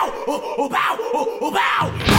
bow, oh, bow, oh, bow.